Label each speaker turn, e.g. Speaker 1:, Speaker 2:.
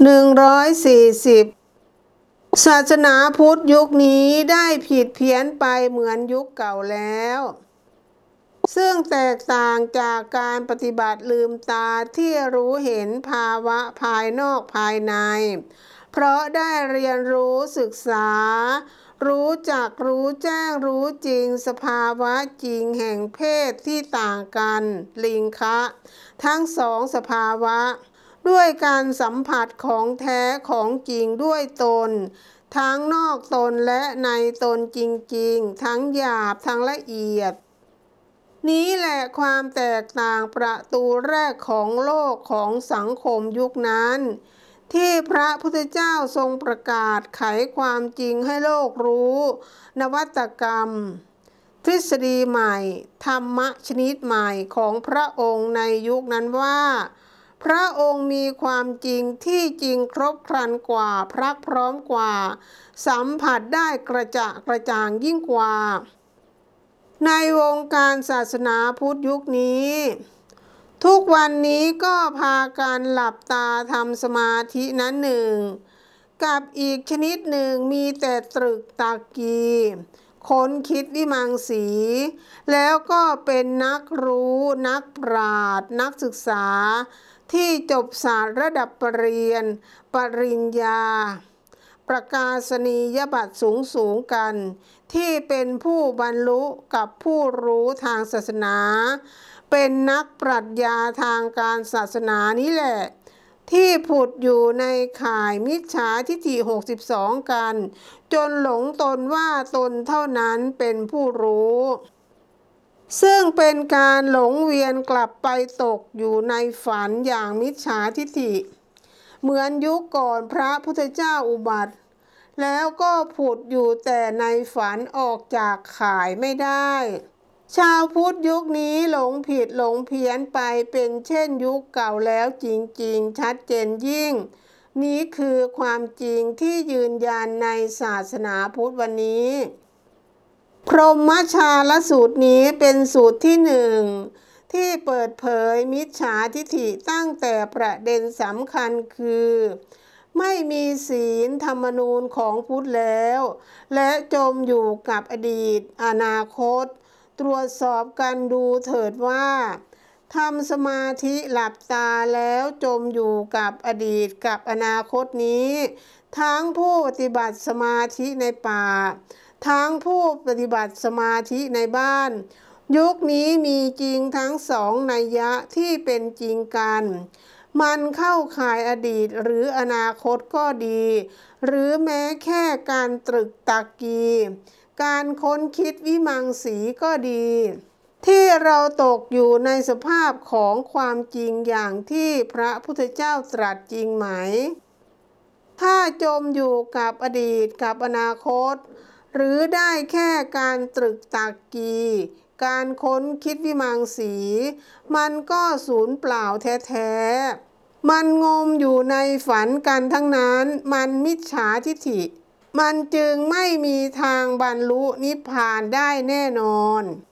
Speaker 1: 140 ศาสนาพุทธยุคนี้ได้ผิดเพี้ยนไปเหมือนยุคเก่าแล้ว ซึ่งแตกต่างจากการปฏิบัติลืมตาที่รู้เห็นภาวะภายนอกภายใน เพราะได้เรียนรู้ศึกษา รู้จักรู้แจ้งรู้จริงสภาวะจริงแห่งเพศที่ต่างกัน ลิงคะ ทั้งสองสภาวะ ด้วยการสัมผัสของแท้ของจริงด้วยตน ทั้งนอกตนและในตนจริงๆ ทั้งหยาบทั้งละเอียด นี้แหละความแตกต่างประตูแรกของโลกของสังคมยุคนั้น ที่พระพุทธเจ้าทรงประกาศไขความจริงให้โลกรู้ นวัตกรรมทฤษฎีใหม่ ธรรมะชนิดใหม่ของพระองค์ในยุคนั้นว่า พระองค์มีความจริงที่จริงครบครันกว่า พรักพร้อมกว่า สัมผัสได้กระจะกระจ่างยิ่งกว่า ในวงการศาสนาพุทธยุคนี้ ทุกวันนี้ก็พากันหลับตาทำสมาธินั้นหนึ่ง กับอีกชนิดหนึ่งมีแต่ตรึกตากี ค้นคิดวิมังสี แล้วก็เป็นนักรู้นักปราดนักศึกษา ที่จบศาสตร์ระดับปรริญญาปริญญา ประกาศนียบัตรสูงสูงกัน ที่เป็นผู้บรรลุกับผู้รู้ทางศาสนา เป็นนักปรัชญาทางการศาสนานี้แหละ ที่ผุดอยู่ในข่ายมิจฉาทิฏฐิ62 กัน จนหลงตนว่าตนเท่านั้นเป็นผู้รู้ซึ่งเป็นการหลงเวียนกลับไปตกอยู่ในฝันอย่างมิจฉาทิฏฐิ เหมือนยุคก่อนพระพุทธเจ้าอุบัติ แล้วก็ผุดอยู่แต่ในฝันออกจากข่ายไม่ได้ ชาวพุทธยุคนี้หลงผิดหลงเพี้ยนไปเป็นเช่นยุคเก่าแล้วจริงๆ ชัดเจนยิ่ง นี้คือความจริงที่ยืนยันในศาสนาพุทธวันนี้ พรหมชาลสูตรนี้เป็นสูตรที่หนึ่งที่เปิดเผยมิจฉาทิฐิตั้งแต่ประเด็นสำคัญคือ ไม่มีศีลธรรมนูญของพุทธแล้ว และจมอยู่กับอดีต อนาคต ตรวจสอบกันดูเถิดว่าทำสมาธิหลับตาแล้วจมอยู่กับอดีตกับอนาคตนี้ ทั้งผู้ปฏิบัติสมาธิในป่า ทั้งผู้ปฏิบัติสมาธิในบ้าน ยุคนี้มีจริงทั้งสองนัยยะที่เป็นจริงกัน มันเข้าข่ายอดีตหรืออนาคตก็ดี หรือแม้แค่การตรึกตักกีการค้นคิดวิมังสีก็ดี ที่เราตกอยู่ในสภาพของความจริงอย่างที่พระพุทธเจ้าตรัสจริงไหม ถ้าจมอยู่กับอดีตกับอนาคต หรือได้แค่การตรึกตักกี การค้นคิดวิมังสี มันก็สูญเปล่าแท้ๆ มันงมอยู่ในฝันกันทั้งนั้น มันมิจฉาทิฐิ มันจึงไม่มีทางบรรลุนิพพานได้แน่นอน